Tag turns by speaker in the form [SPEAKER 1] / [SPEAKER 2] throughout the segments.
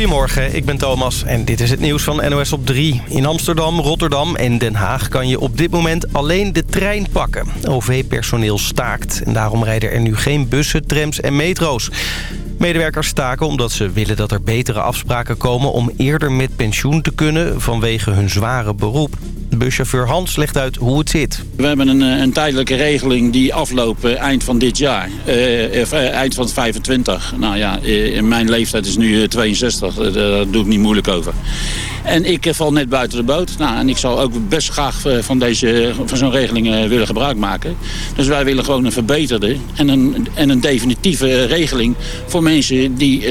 [SPEAKER 1] Goedemorgen, ik ben Thomas en dit is het nieuws van NOS op 3. In Amsterdam, Rotterdam en Den Haag kan je op dit moment alleen de trein pakken. OV-personeel staakt en daarom rijden er nu geen bussen, trams en metro's. Medewerkers staken omdat ze willen dat er betere afspraken komen... om eerder met pensioen te kunnen vanwege hun zware beroep. Buschauffeur Hans legt uit hoe het zit.
[SPEAKER 2] We hebben een, eh, een tijdelijke regeling die afloopt eh, eind van dit jaar. Uh, eind van 25. Nou ja, in mijn leeftijd is nu 62. Daar doe ik niet moeilijk over. En ik val net buiten de boot. Nou, en ik zal ook best graag van, deze, van zo'n regeling willen gebruik maken. Dus wij willen gewoon een verbeterde en een, en een definitieve regeling... voor mensen die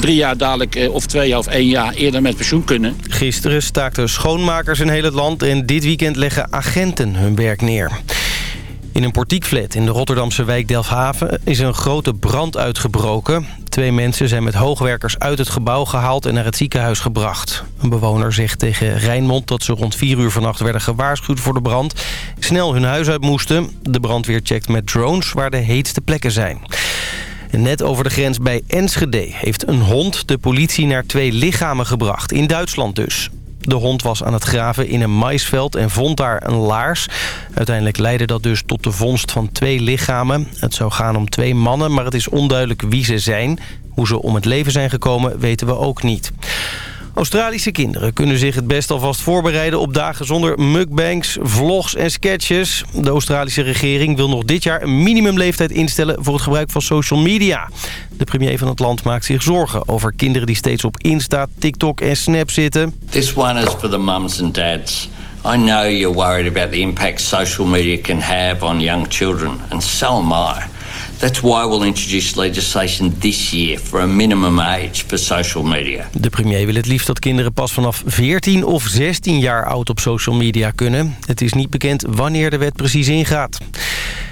[SPEAKER 2] drie jaar dadelijk of twee jaar of één jaar eerder met pensioen kunnen.
[SPEAKER 1] Gisteren staakten schoonmakers in heel het land en dit weekend leggen agenten hun werk neer. In een portiekflat in de Rotterdamse wijk Delfhaven is een grote brand uitgebroken. Twee mensen zijn met hoogwerkers uit het gebouw gehaald en naar het ziekenhuis gebracht. Een bewoner zegt tegen Rijnmond dat ze rond 4 uur vannacht werden gewaarschuwd voor de brand. Snel hun huis uit moesten. De brandweer checkt met drones waar de heetste plekken zijn. Net over de grens bij Enschede heeft een hond de politie naar twee lichamen gebracht. In Duitsland dus. De hond was aan het graven in een maisveld en vond daar een laars. Uiteindelijk leidde dat dus tot de vondst van twee lichamen. Het zou gaan om twee mannen, maar het is onduidelijk wie ze zijn. Hoe ze om het leven zijn gekomen weten we ook niet. Australische kinderen kunnen zich het best alvast voorbereiden op dagen zonder mukbangs, vlogs en sketches. De Australische regering wil nog dit jaar een minimumleeftijd instellen voor het gebruik van social media. De premier van het land maakt zich zorgen over kinderen die steeds op Insta, TikTok en Snap zitten.
[SPEAKER 3] This one is for the mums and dads. I know you're worried about the impact social media can have on young children, and so am I. That's why we'll introduce legislation this year for a minimum age for social media.
[SPEAKER 1] De premier wil het liefst dat kinderen pas vanaf 14 of 16 jaar oud op social media kunnen. Het is niet bekend wanneer de wet precies ingaat.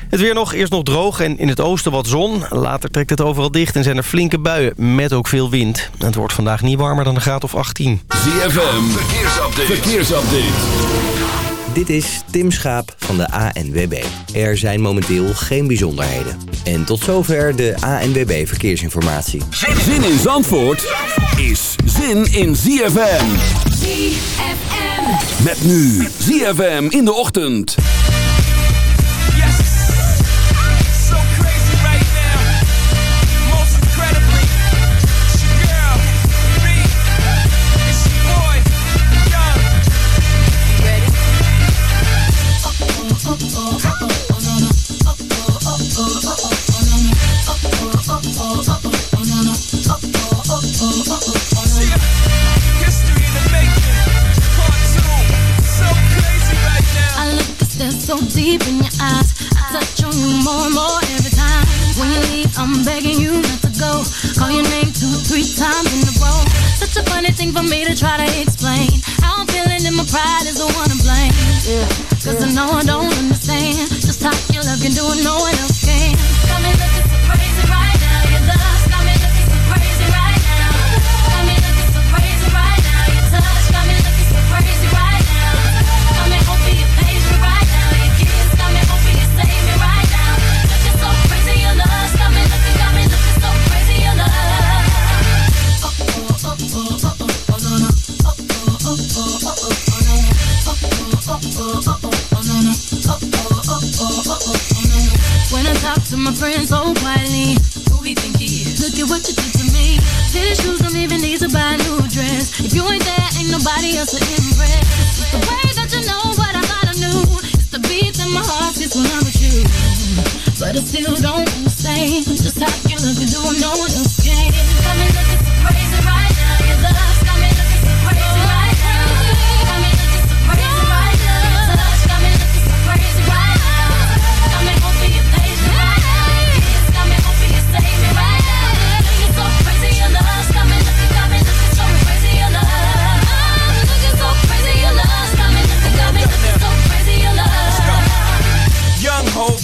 [SPEAKER 1] Het weer nog, eerst nog droog en in het oosten wat zon. Later trekt het overal dicht en zijn er flinke buien met ook veel wind. Het wordt vandaag niet warmer dan een graad of 18.
[SPEAKER 4] ZFM, verkeersupdate. verkeersupdate.
[SPEAKER 5] Dit is Tim Schaap van de ANWB. Er zijn momenteel geen bijzonderheden. En tot zover de ANWB Verkeersinformatie.
[SPEAKER 4] Zin in Zandvoort is zin in ZFM.
[SPEAKER 6] ZFM.
[SPEAKER 4] Met nu ZFM in de ochtend.
[SPEAKER 6] Deep in your eyes. I touch on you more and more every time. When you leave, I'm begging you not to go. Call your name two, three times in a row. Such a funny thing for me to try to explain. How I'm feeling and my pride is the one to blame. Yeah. Cause I know I don't understand just how your love can do it, no one else can. Got me looking so my friends so quietly, who we think he is? Look at what you did to me. Fitted shoes don't even need to buy a new dress. If you ain't there, ain't nobody else to impress. It's the way that you know what I thought I knew. It's the beat that my heart gets when I'm with you. But I still don't understand just how you look and do what no one else can.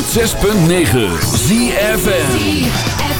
[SPEAKER 4] 106.9 ZFN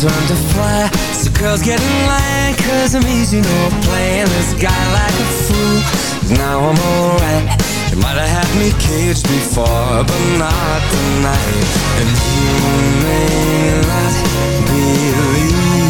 [SPEAKER 7] Turn to fly So girls get in line Cause I'm easy, no playing. This guy like a fool. Now I'm alright. You might have had me caged before But not tonight. And you may not believe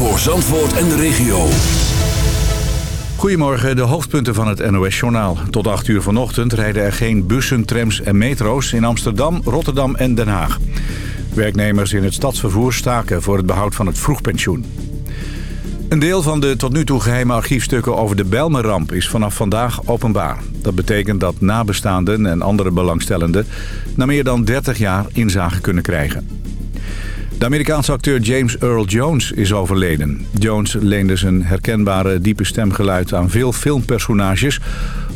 [SPEAKER 4] Voor Zandvoort en de regio.
[SPEAKER 8] Goedemorgen, de hoofdpunten van het NOS-journaal. Tot 8 uur vanochtend rijden er geen bussen, trams en metro's in Amsterdam, Rotterdam en Den Haag. Werknemers in het stadsvervoer staken voor het behoud van het vroegpensioen. Een deel van de tot nu toe geheime archiefstukken over de Bijlmerramp is vanaf vandaag openbaar. Dat betekent dat nabestaanden en andere belangstellenden na meer dan 30 jaar inzage kunnen krijgen. De Amerikaanse acteur James Earl Jones is overleden. Jones leende zijn herkenbare diepe stemgeluid aan veel filmpersonages...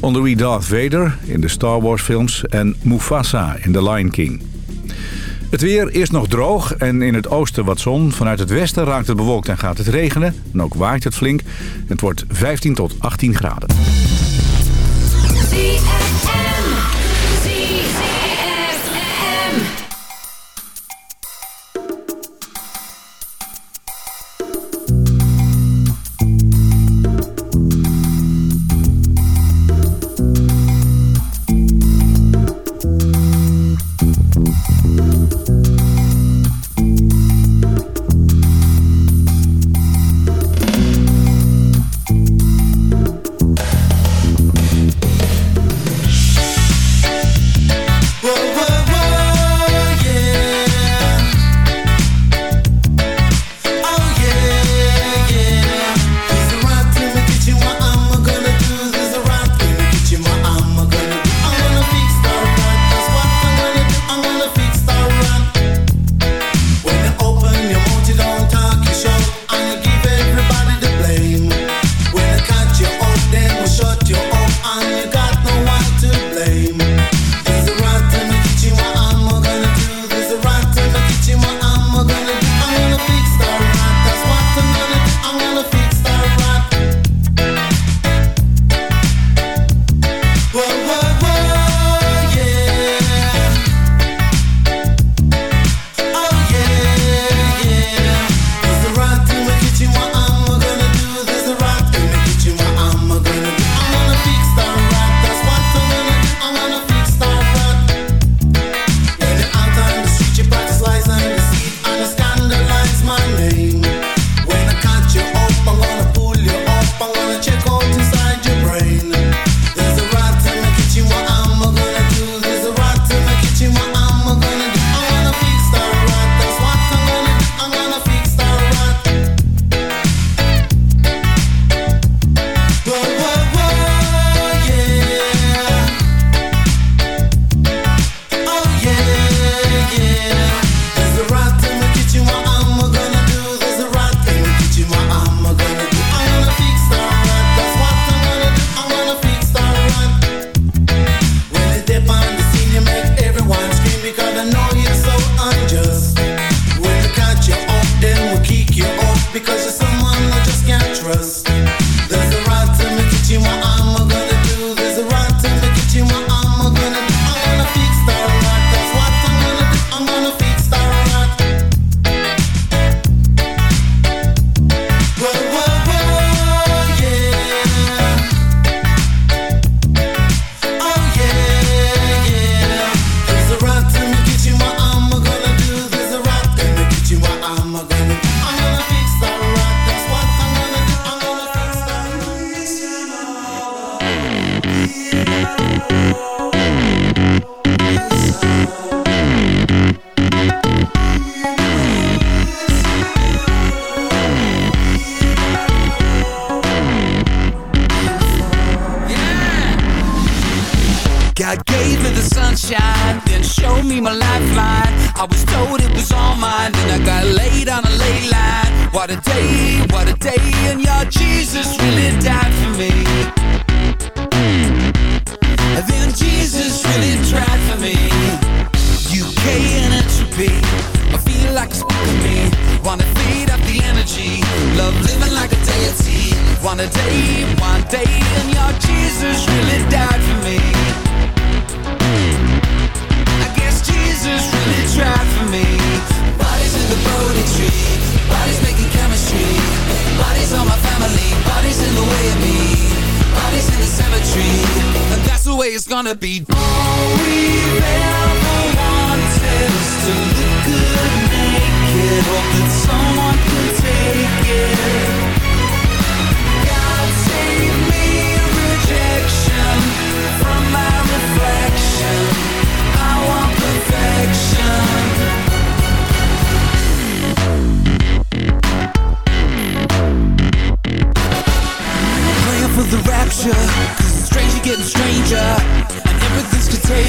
[SPEAKER 8] onder wie Darth Vader in de Star Wars films en Mufasa in The Lion King. Het weer is nog droog en in het oosten wat zon. Vanuit het westen raakt het bewolkt en gaat het regenen. En ook waait het flink. Het wordt 15 tot 18 graden.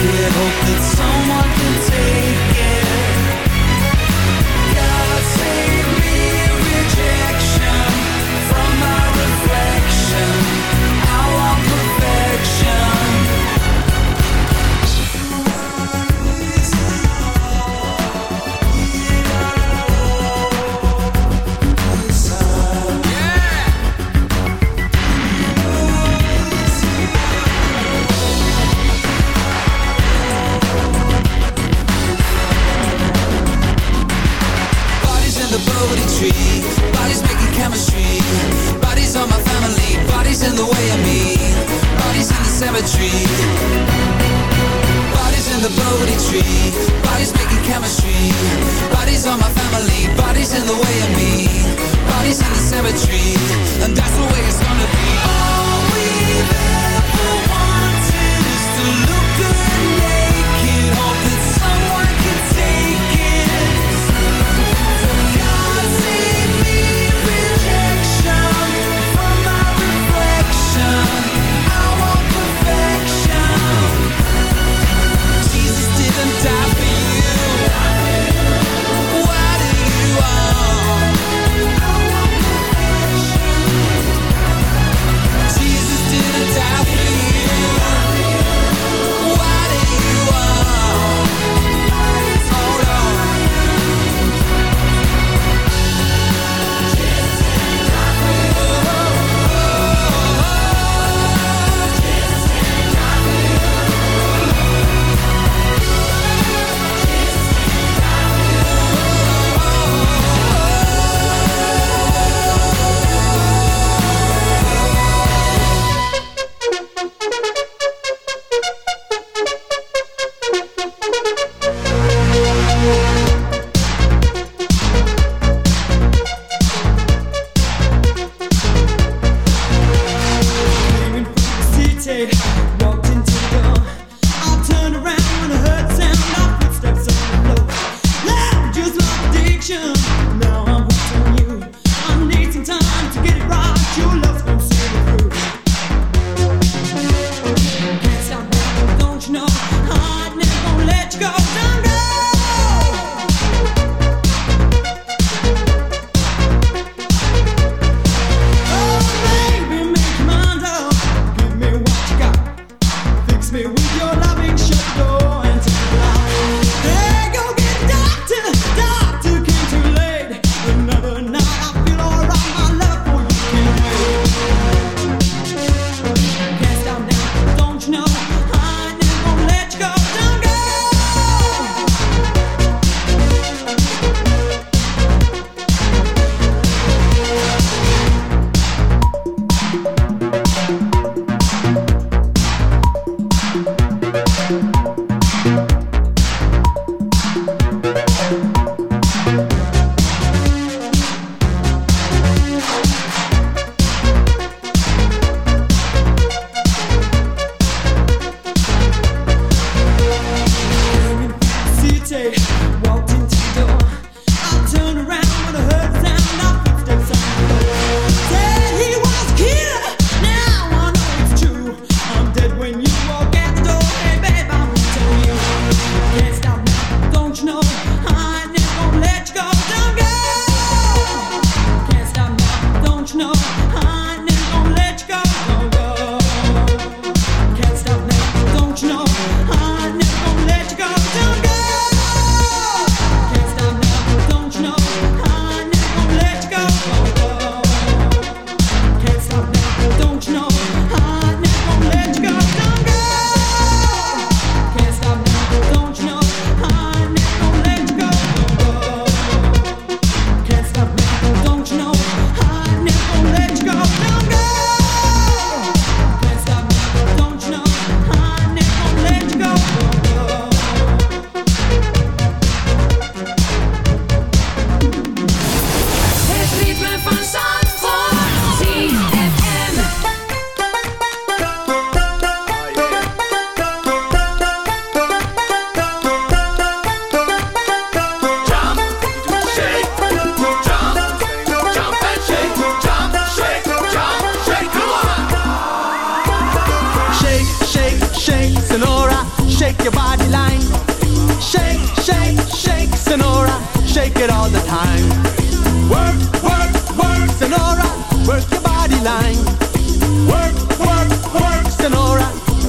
[SPEAKER 9] I hope that someone can take it.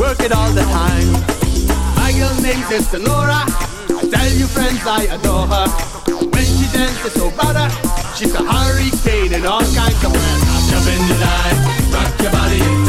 [SPEAKER 10] Work it all the time. My girl name is Sonora. Tell your friends I adore her. When she dances oh, so better, she's a hurricane in all kinds of weather. Jump in the line, rock your body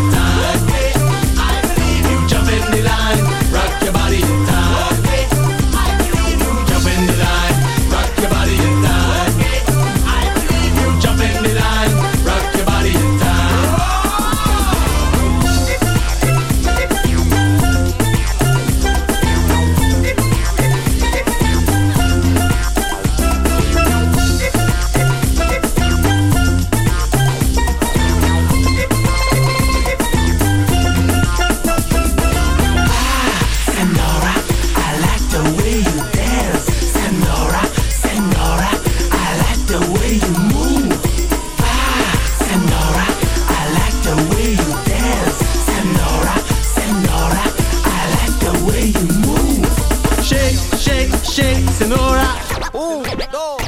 [SPEAKER 10] dos,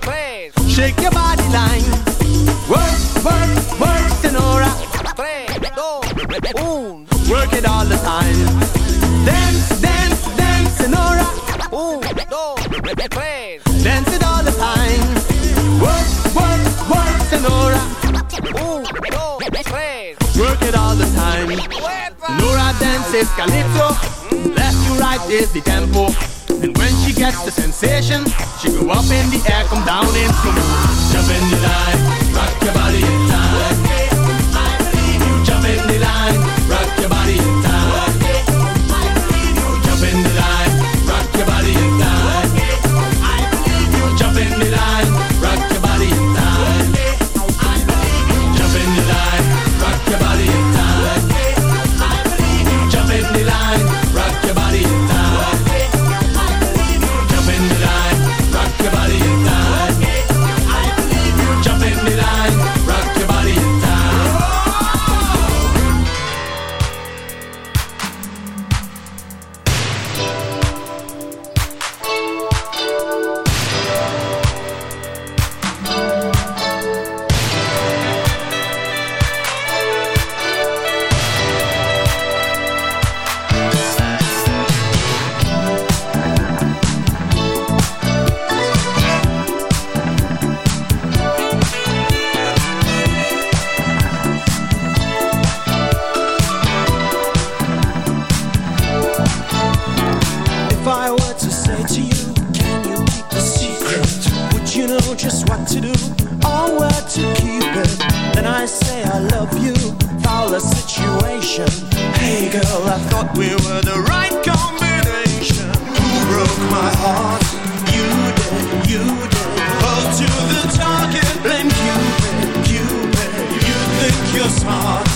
[SPEAKER 10] tres. Shake your body line. Work, work, work, Sonora. Tres. Work it all the time. Dance, dance, dance, Sonora. Un. Dance it all the time. Work, work, work, Sonora. Un. Work it all the time. Sonora dances calypso. Left to right is the tempo. And when she gets the sensation, up in the air, come down in slow. Jump in the line,
[SPEAKER 11] girl, I thought we were the right combination. Who broke my heart? You did, you did. Hold to the target, blame Cupid, Cupid. You think you're smart,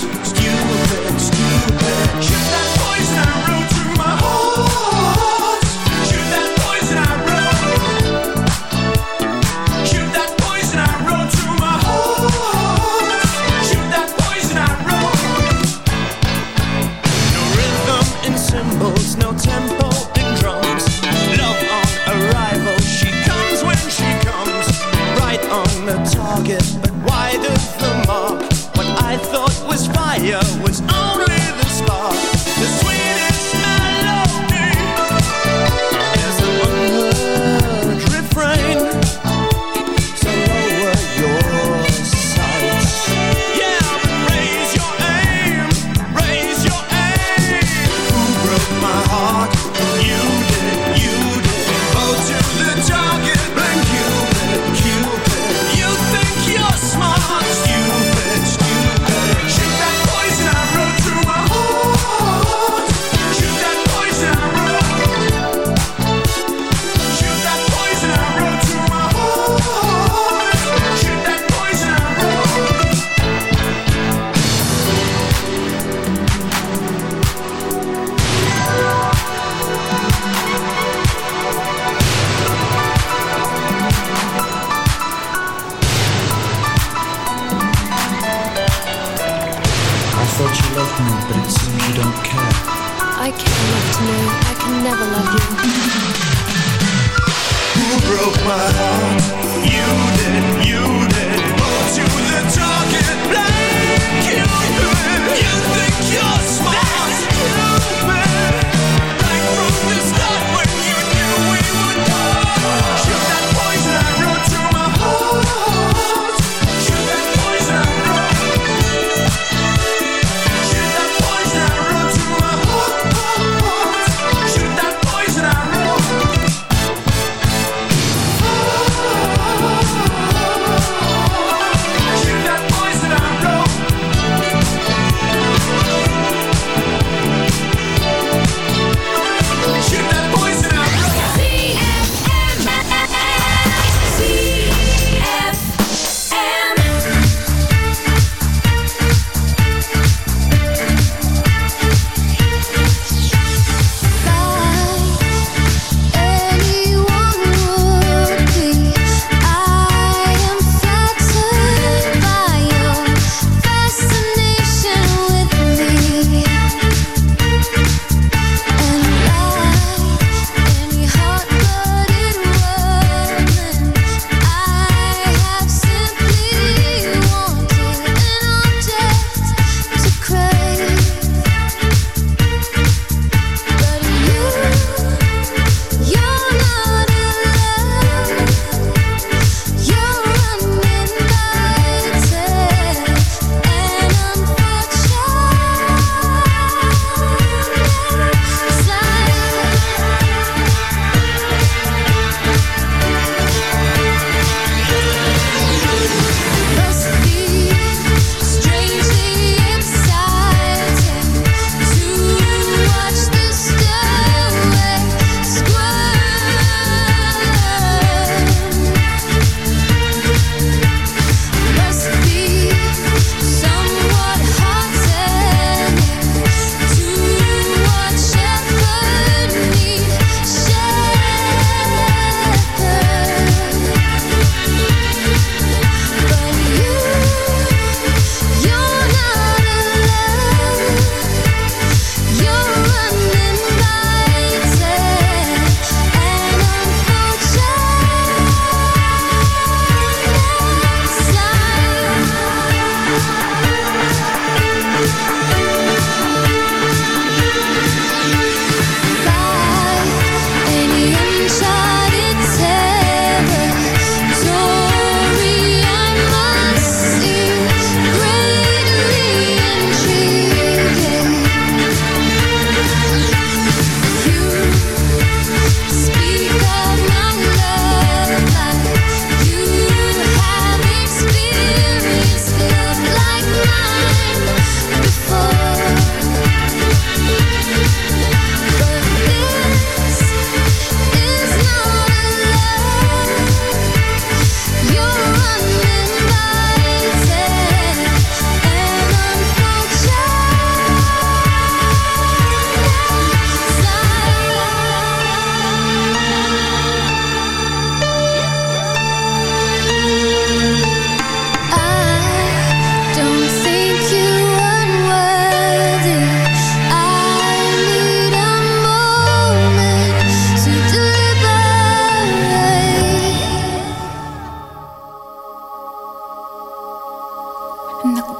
[SPEAKER 12] you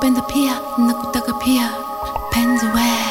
[SPEAKER 6] penda pia nakutaka pia
[SPEAKER 13] Pens away.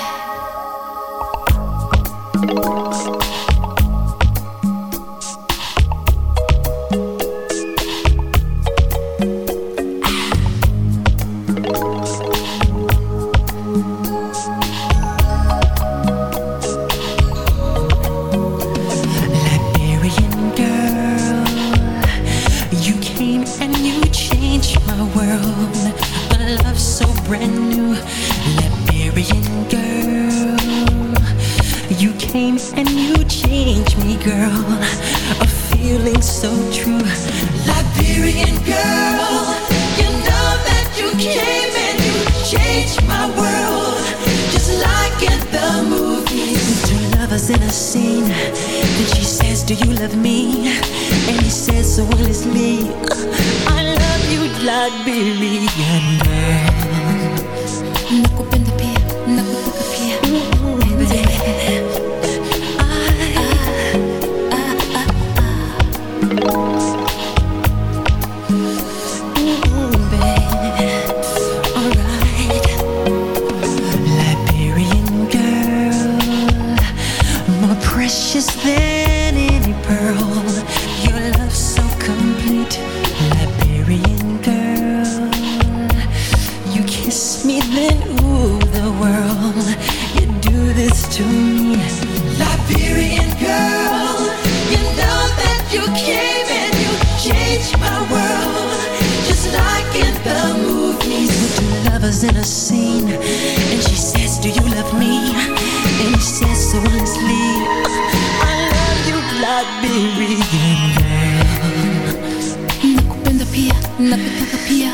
[SPEAKER 13] me incessantly. I love you, Liberian girl.
[SPEAKER 6] Nakupenda pia, nakutaka pia.